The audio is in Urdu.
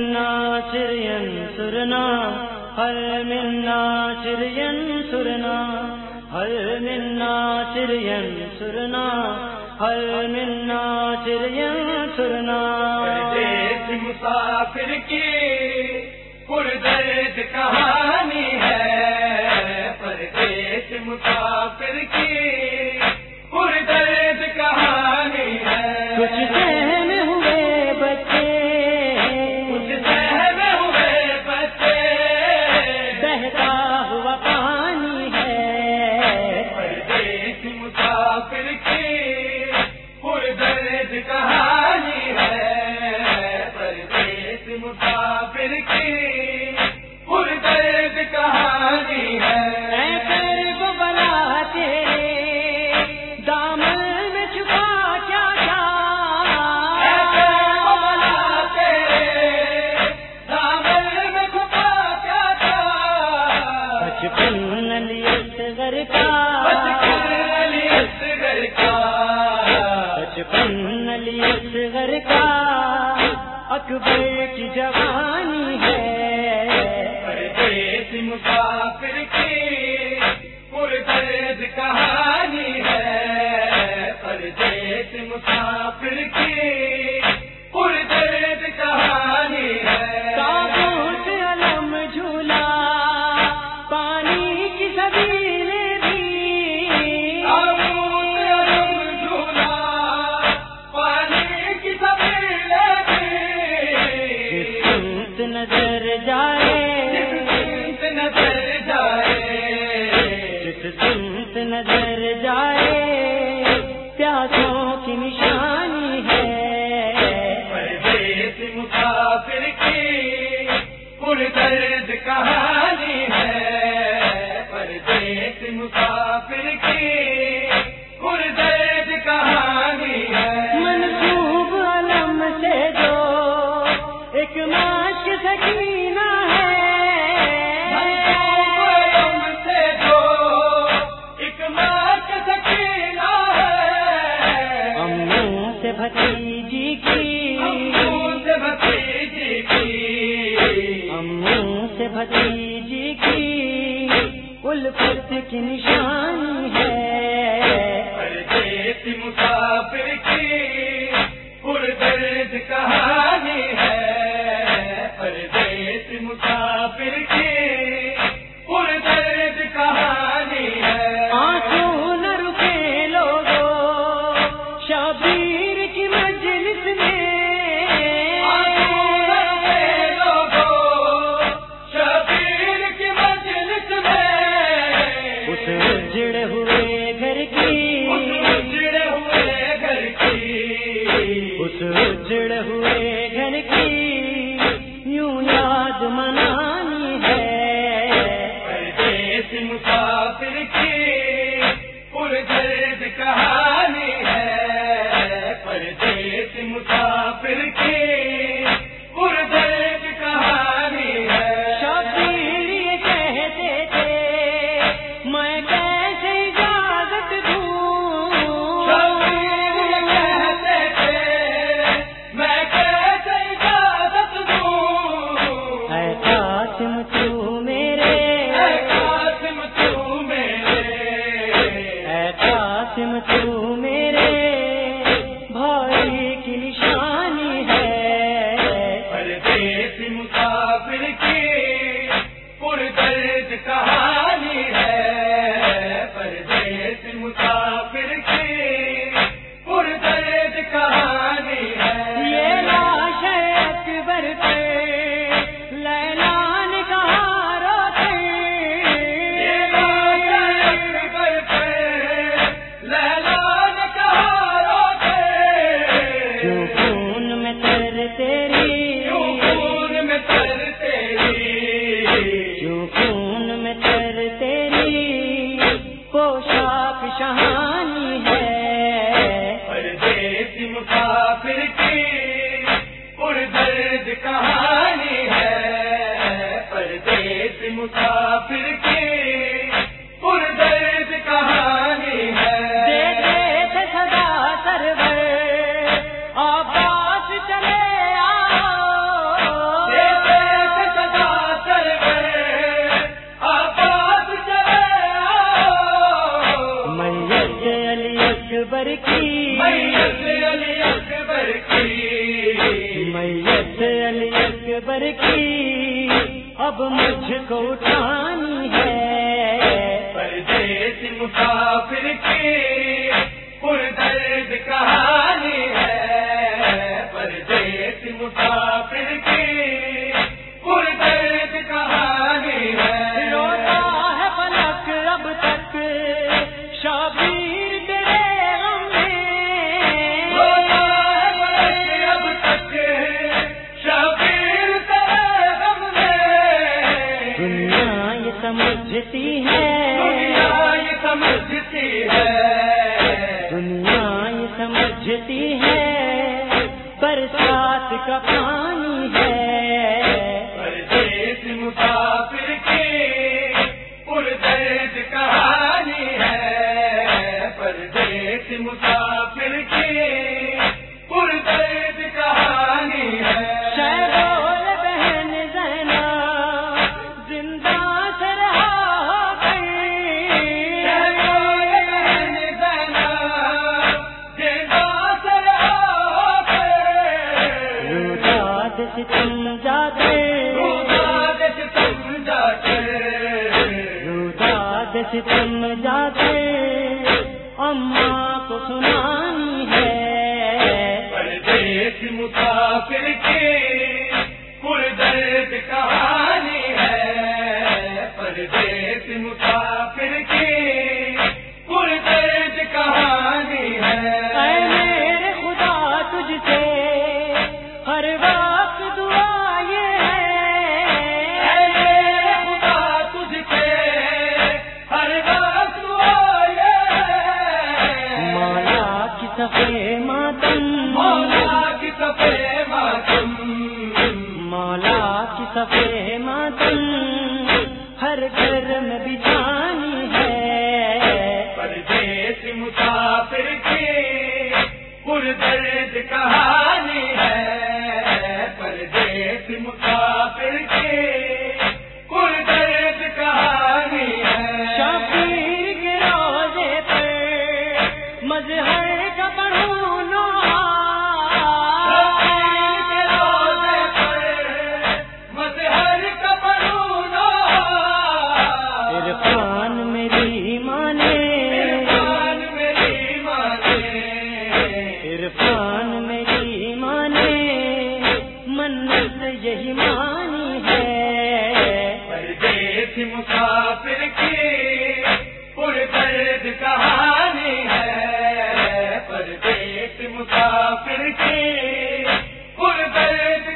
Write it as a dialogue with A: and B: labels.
A: ناصر سرنا هل منا ناصر سرنا هل منا ناصر سرنا هل منا ناصر سرنا۔
B: مسافر کی
A: اصغر کا علی اصغر کا بچپن علی
B: مسافر کی کہانی ہے۔ پردیس مسافر کی
A: بھتیجی کی
B: کل کی
A: نشانی ہے۔ قاسم تو
B: کسی مسافر کی پر درد کہانی ہے۔ پردیس مسافر کی پر درد کہانی ہے۔
A: دیکھے تھے سدا سرور آپ چلے اکبر کی اب مجھ کو اٹھانی ہے۔
B: پردیس مسافر کی پر درد کہانی ہے۔ پردیس مسافر کی
A: سمجھتی ہے۔
B: دنیا یہ سمجھتی ہے۔
A: دنیا یہ سمجھتی ہے۔ برسات کا پانی ہے۔ اماں کو سنانی ہے۔
B: پردیس مسافر کے پر درد کہانی
A: سفے ماتم۔
B: مولا کی سفے ماتم۔
A: مولا کی سفے ماتم۔ ہر گھر میں بچھانی ہے۔
B: پردیس مسافر کی پر درد کہانی ہے۔ پردیس مسافر کی
A: منت یہی مانی ہے۔
B: پردیس مسافر کی پر درد کہانی ہے۔ پردیس مسافر کی پر درد